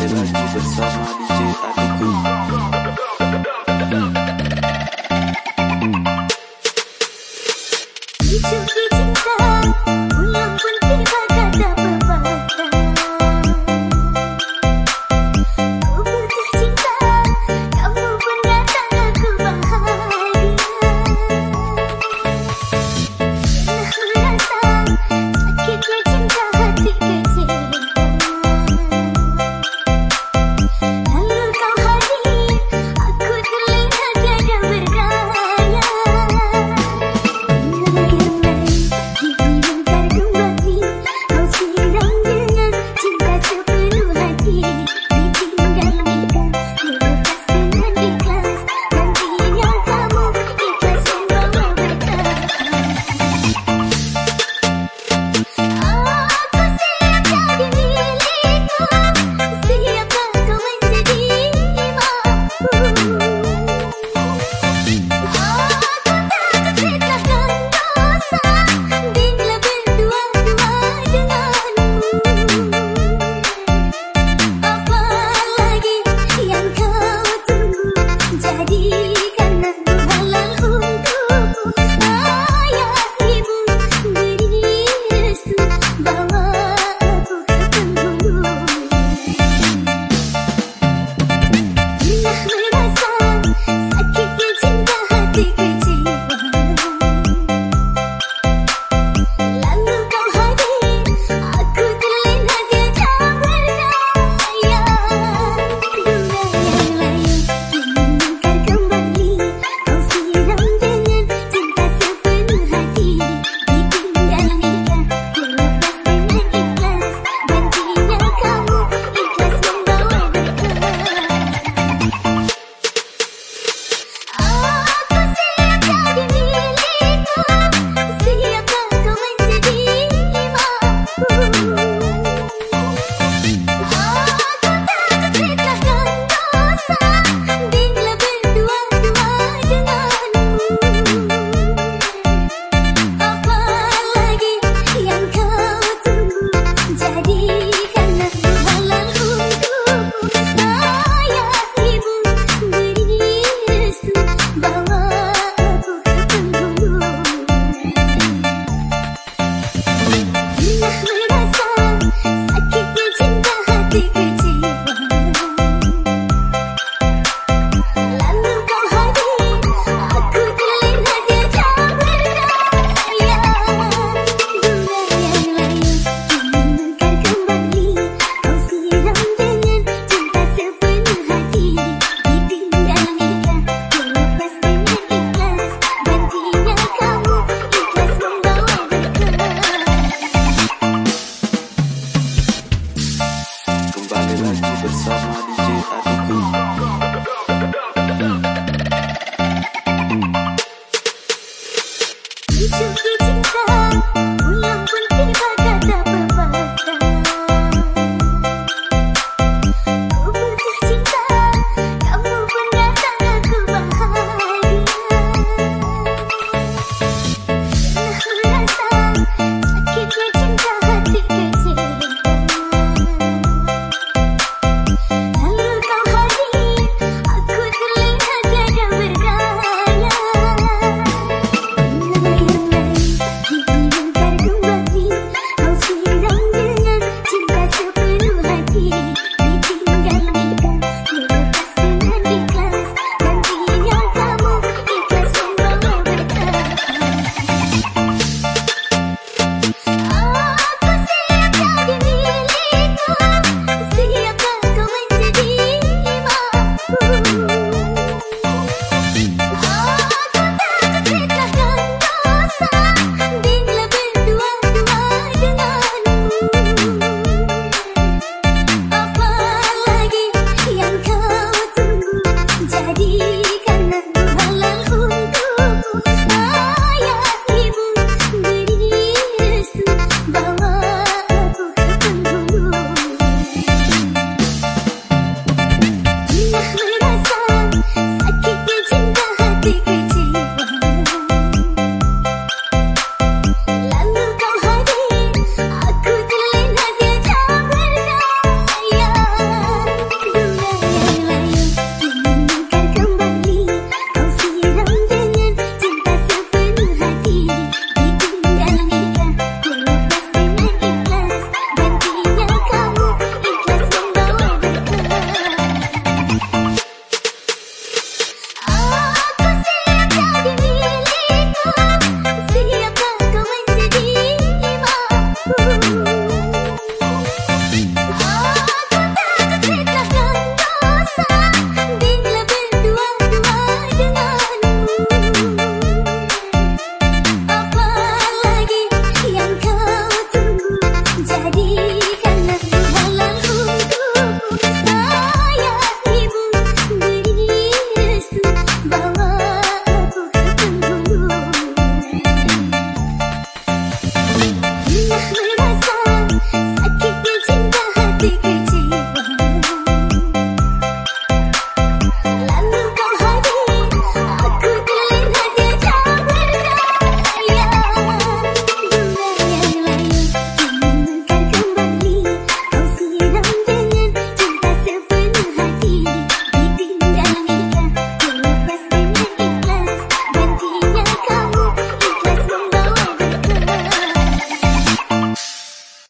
내가이집 트.